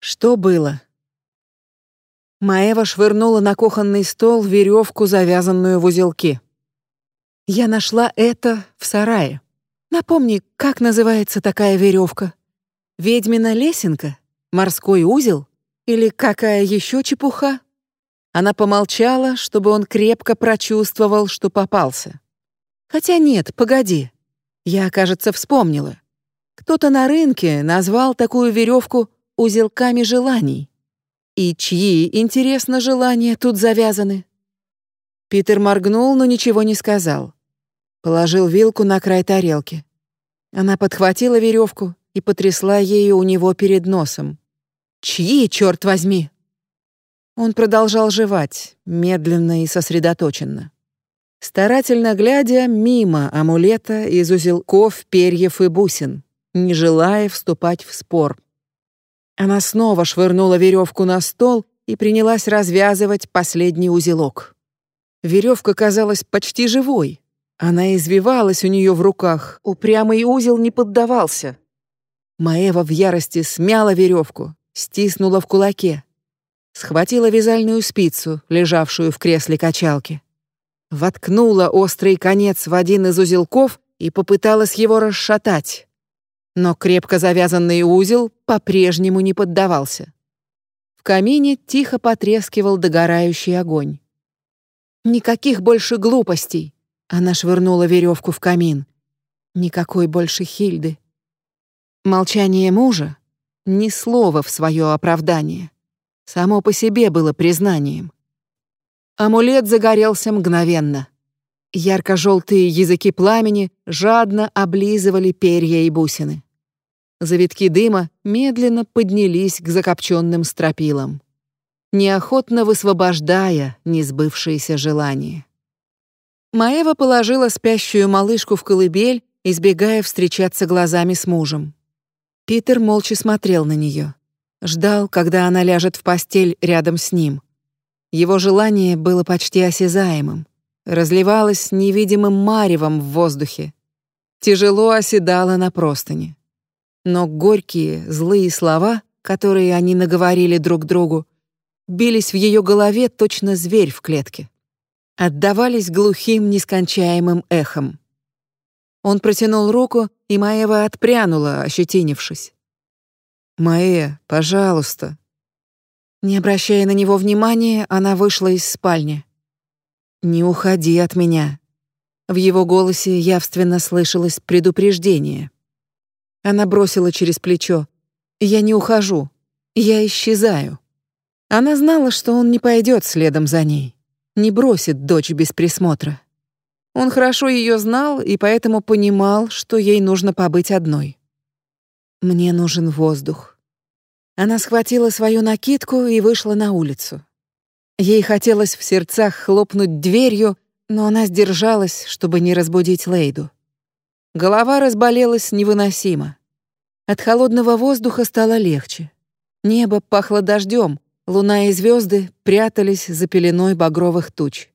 Что было? Маева швырнула на кухонный стол веревку, завязанную в узелки. Я нашла это в сарае. Напомни, как называется такая веревка? Ведьмина лесенка? Морской узел? Или какая еще чепуха? Она помолчала, чтобы он крепко прочувствовал, что попался. Хотя нет, погоди. Я, кажется, вспомнила. Кто-то на рынке назвал такую веревку узелками желаний. И чьи, интересно, желания тут завязаны? Питер моргнул, но ничего не сказал. Положил вилку на край тарелки. Она подхватила веревку и потрясла ею у него перед носом. «Чьи, черт возьми?» Он продолжал жевать, медленно и сосредоточенно. Старательно глядя мимо амулета из узелков, перьев и бусин, не желая вступать в спор. Она снова швырнула веревку на стол и принялась развязывать последний узелок. Веревка казалась почти живой. Она извивалась у нее в руках, упрямый узел не поддавался. Маева в ярости смяла веревку, стиснула в кулаке. Схватила вязальную спицу, лежавшую в кресле качалки. Воткнула острый конец в один из узелков и попыталась его расшатать но крепко завязанный узел по-прежнему не поддавался. В камине тихо потрескивал догорающий огонь. «Никаких больше глупостей!» Она швырнула веревку в камин. «Никакой больше Хильды!» Молчание мужа, ни слова в свое оправдание, само по себе было признанием. Амулет загорелся мгновенно. Ярко-желтые языки пламени жадно облизывали перья и бусины. Завитки дыма медленно поднялись к закопченным стропилам, неохотно высвобождая несбывшиеся желания. Маева положила спящую малышку в колыбель, избегая встречаться глазами с мужем. Питер молча смотрел на нее, ждал, когда она ляжет в постель рядом с ним. Его желание было почти осязаемым, разливалось невидимым маревом в воздухе, тяжело оседало на простыне но горькие, злые слова, которые они наговорили друг другу, бились в ее голове точно зверь в клетке. Отдавались глухим, нескончаемым эхом. Он протянул руку, и Маева отпрянула, ощетинившись. «Маэ, пожалуйста». Не обращая на него внимания, она вышла из спальни. «Не уходи от меня». В его голосе явственно слышалось предупреждение. Она бросила через плечо. «Я не ухожу. Я исчезаю». Она знала, что он не пойдет следом за ней, не бросит дочь без присмотра. Он хорошо ее знал и поэтому понимал, что ей нужно побыть одной. «Мне нужен воздух». Она схватила свою накидку и вышла на улицу. Ей хотелось в сердцах хлопнуть дверью, но она сдержалась, чтобы не разбудить Лейду. Голова разболелась невыносимо. От холодного воздуха стало легче. Небо пахло дождем, луна и звезды прятались за пеленой багровых туч.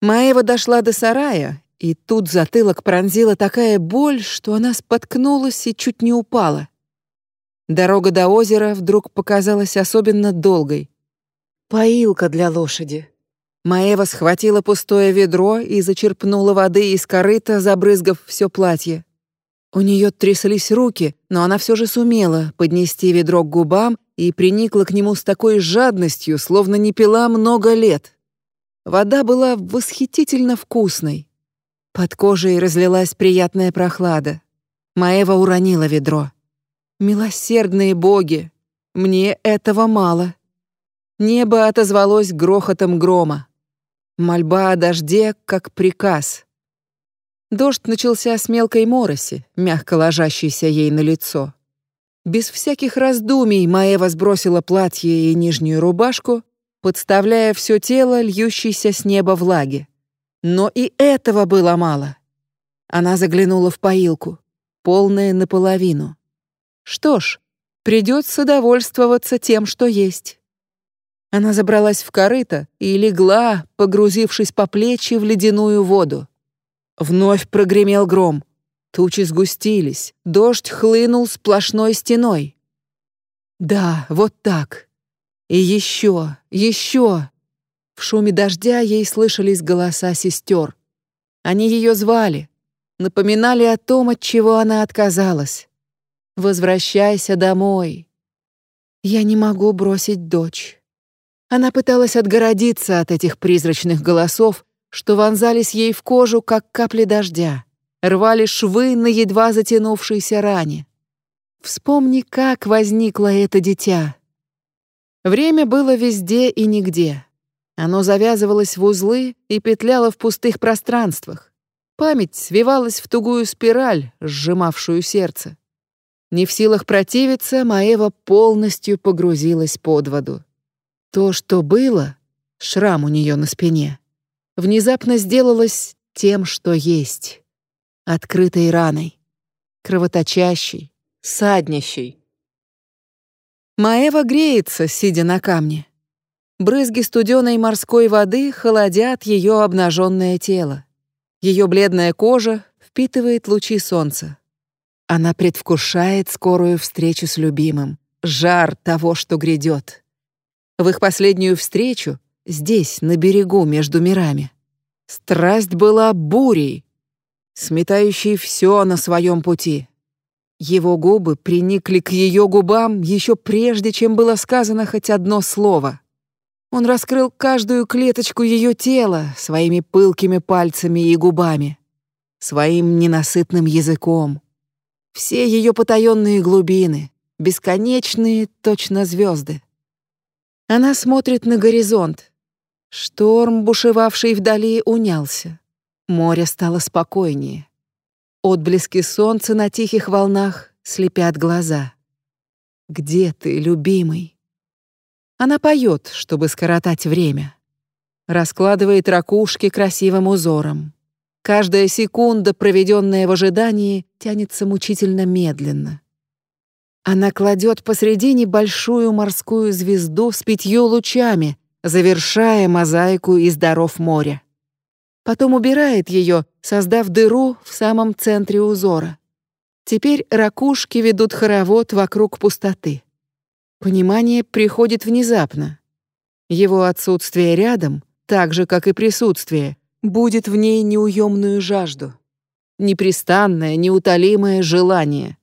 Маева дошла до сарая, и тут затылок пронзила такая боль, что она споткнулась и чуть не упала. Дорога до озера вдруг показалась особенно долгой. Поилка для лошади. Маева схватила пустое ведро и зачерпнула воды из корыта, забрызгав все платье. У нее тряслись руки, но она все же сумела поднести ведро к губам и приникла к нему с такой жадностью, словно не пила много лет. Вода была восхитительно вкусной. Под кожей разлилась приятная прохлада. Маева уронила ведро. «Милосердные боги! Мне этого мало!» Небо отозвалось грохотом грома. Мольба о дожде как приказ. Дождь начался с мелкой мороси, мягко ложащейся ей на лицо. Без всяких раздумий Маева сбросила платье и нижнюю рубашку, подставляя все тело льющейся с неба влаги. Но и этого было мало. Она заглянула в поилку, полная наполовину. Что ж, придется довольствоваться тем, что есть. Она забралась в корыто и легла, погрузившись по плечи в ледяную воду. Вновь прогремел гром. Тучи сгустились, дождь хлынул сплошной стеной. Да, вот так. И еще, еще. В шуме дождя ей слышались голоса сестер. Они ее звали, напоминали о том, от чего она отказалась. «Возвращайся домой». Я не могу бросить дочь. Она пыталась отгородиться от этих призрачных голосов, что вонзались ей в кожу, как капли дождя, рвали швы на едва затянувшейся ране. Вспомни, как возникло это дитя. Время было везде и нигде. Оно завязывалось в узлы и петляло в пустых пространствах. Память свивалась в тугую спираль, сжимавшую сердце. Не в силах противиться, Маева полностью погрузилась под воду. То, что было, шрам у нее на спине, внезапно сделалось тем, что есть. Открытой раной, кровоточащей, саднящей. Маева греется, сидя на камне. Брызги студеной морской воды холодят ее обнаженное тело. Ее бледная кожа впитывает лучи солнца. Она предвкушает скорую встречу с любимым, жар того, что грядет. В их последнюю встречу, здесь, на берегу между мирами, страсть была бурей, сметающей все на своем пути. Его губы приникли к ее губам еще прежде, чем было сказано хоть одно слово — он раскрыл каждую клеточку ее тела своими пылкими пальцами и губами, своим ненасытным языком. Все ее потаенные глубины, бесконечные, точно звезды. Она смотрит на горизонт. Шторм, бушевавший вдали, унялся. Море стало спокойнее. Отблески солнца на тихих волнах слепят глаза. «Где ты, любимый?» Она поет, чтобы скоротать время. Раскладывает ракушки красивым узором. Каждая секунда, проведенная в ожидании, тянется мучительно медленно. Она кладет посредине большую морскую звезду с пятью лучами, завершая мозаику из даров моря. Потом убирает ее, создав дыру в самом центре узора. Теперь ракушки ведут хоровод вокруг пустоты. Понимание приходит внезапно. Его отсутствие рядом, так же, как и присутствие, будет в ней неуемную жажду. Непрестанное, неутолимое желание.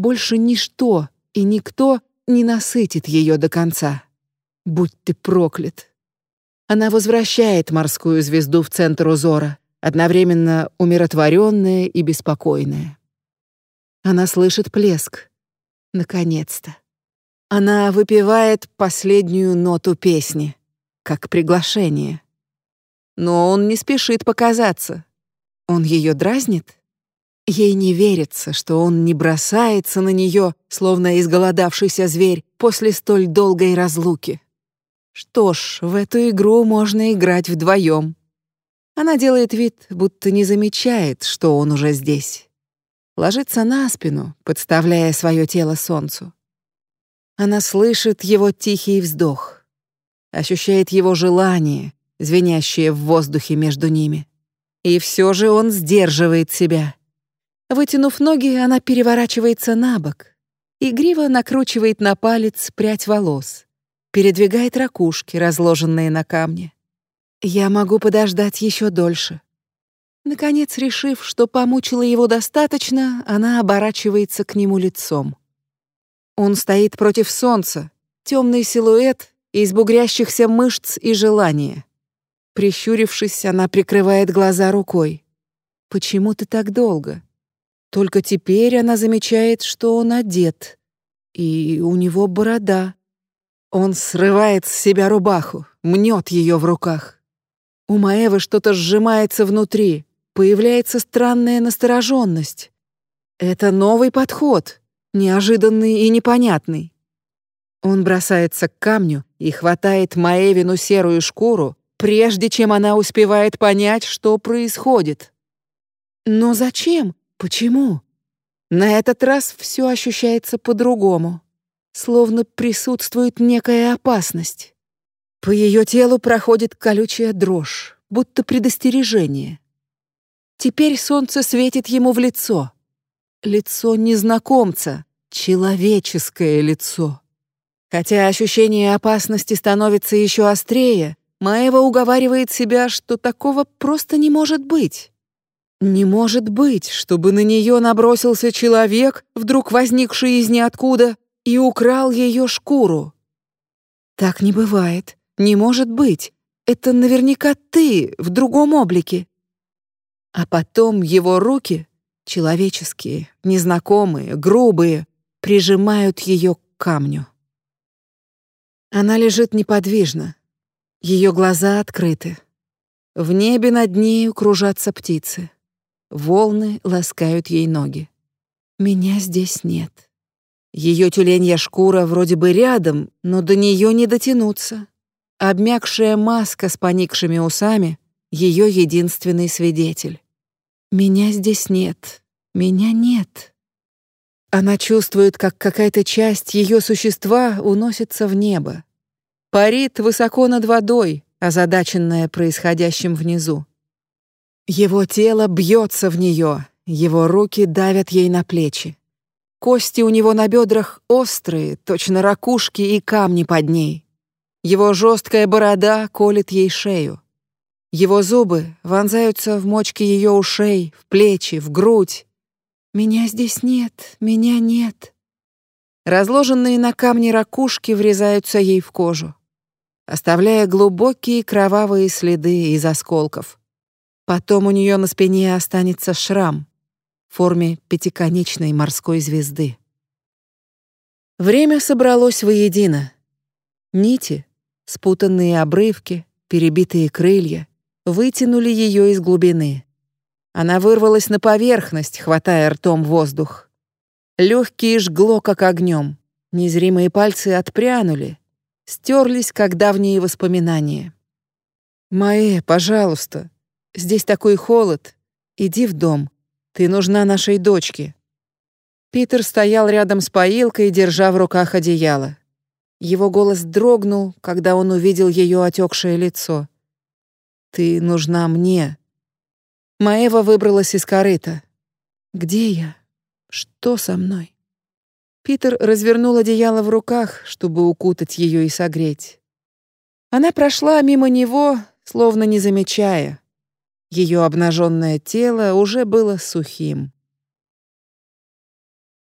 Больше ничто и никто не насытит ее до конца. Будь ты проклят. Она возвращает морскую звезду в центр узора, одновременно умиротворенная и беспокойная. Она слышит плеск. Наконец-то. Она выпивает последнюю ноту песни, как приглашение. Но он не спешит показаться. Он ее дразнит? Ей не верится, что он не бросается на нее, словно изголодавшийся зверь после столь долгой разлуки. Что ж, в эту игру можно играть вдвоем. Она делает вид, будто не замечает, что он уже здесь. Ложится на спину, подставляя свое тело солнцу. Она слышит его тихий вздох, ощущает его желание, звенящее в воздухе между ними. И все же он сдерживает себя. Вытянув ноги, она переворачивается на бок. Игриво накручивает на палец прядь волос. Передвигает ракушки, разложенные на камне. Я могу подождать еще дольше. Наконец, решив, что помучила его достаточно, она оборачивается к нему лицом. Он стоит против солнца, темный силуэт из бугрящихся мышц и желания. Прищурившись, она прикрывает глаза рукой. «Почему ты так долго?» Только теперь она замечает, что он одет, и у него борода. Он срывает с себя рубаху, мнет ее в руках. У Маэвы что-то сжимается внутри, появляется странная настороженность. Это новый подход, неожиданный и непонятный. Он бросается к камню и хватает Маэвину серую шкуру, прежде чем она успевает понять, что происходит. Но зачем? Почему? На этот раз все ощущается по-другому, словно присутствует некая опасность. По ее телу проходит колючая дрожь, будто предостережение. Теперь солнце светит ему в лицо — Лицо незнакомца, человеческое лицо. Хотя ощущение опасности становится еще острее, Маева уговаривает себя, что такого просто не может быть. Не может быть, чтобы на нее набросился человек, вдруг возникший из ниоткуда, и украл ее шкуру. Так не бывает, не может быть. Это наверняка ты в другом облике. А потом его руки, человеческие, незнакомые, грубые, прижимают ее к камню. Она лежит неподвижно. Ее глаза открыты. В небе над нею кружатся птицы. Волны ласкают ей ноги. Меня здесь нет. Ее тюленья шкура вроде бы рядом, но до нее не дотянуться. Обмякшая маска с поникшими усами — ее единственный свидетель. Меня здесь нет. Меня нет. Она чувствует, как какая-то часть ее существа уносится в небо. Парит высоко над водой, озадаченная происходящим внизу. Его тело бьется в нее, его руки давят ей на плечи. Кости у него на бедрах острые, точно ракушки и камни под ней. Его жесткая борода колет ей шею. Его зубы вонзаются в мочки ее ушей, в плечи, в грудь. Меня здесь нет, меня нет. Разложенные на камне ракушки врезаются ей в кожу, оставляя глубокие кровавые следы из осколков. Потом у нее на спине останется шрам в форме пятиконечной морской звезды. Время собралось воедино. Нити, спутанные обрывки, перебитые крылья вытянули ее из глубины. Она вырвалась на поверхность, хватая ртом воздух. Легкие жгло, как огнем. Незримые пальцы отпрянули, стерлись, как давние воспоминания. «Маэ, пожалуйста, здесь такой холод. Иди в дом. Ты нужна нашей дочке». Питер стоял рядом с поилкой, держа в руках одеяло. Его голос дрогнул, когда он увидел ее отекшее лицо. «Ты нужна мне», Маева выбралась из корыта. Где я? Что со мной? Питер развернул одеяло в руках, чтобы укутать ее и согреть. Она прошла мимо него, словно не замечая. Ее обнаженное тело уже было сухим.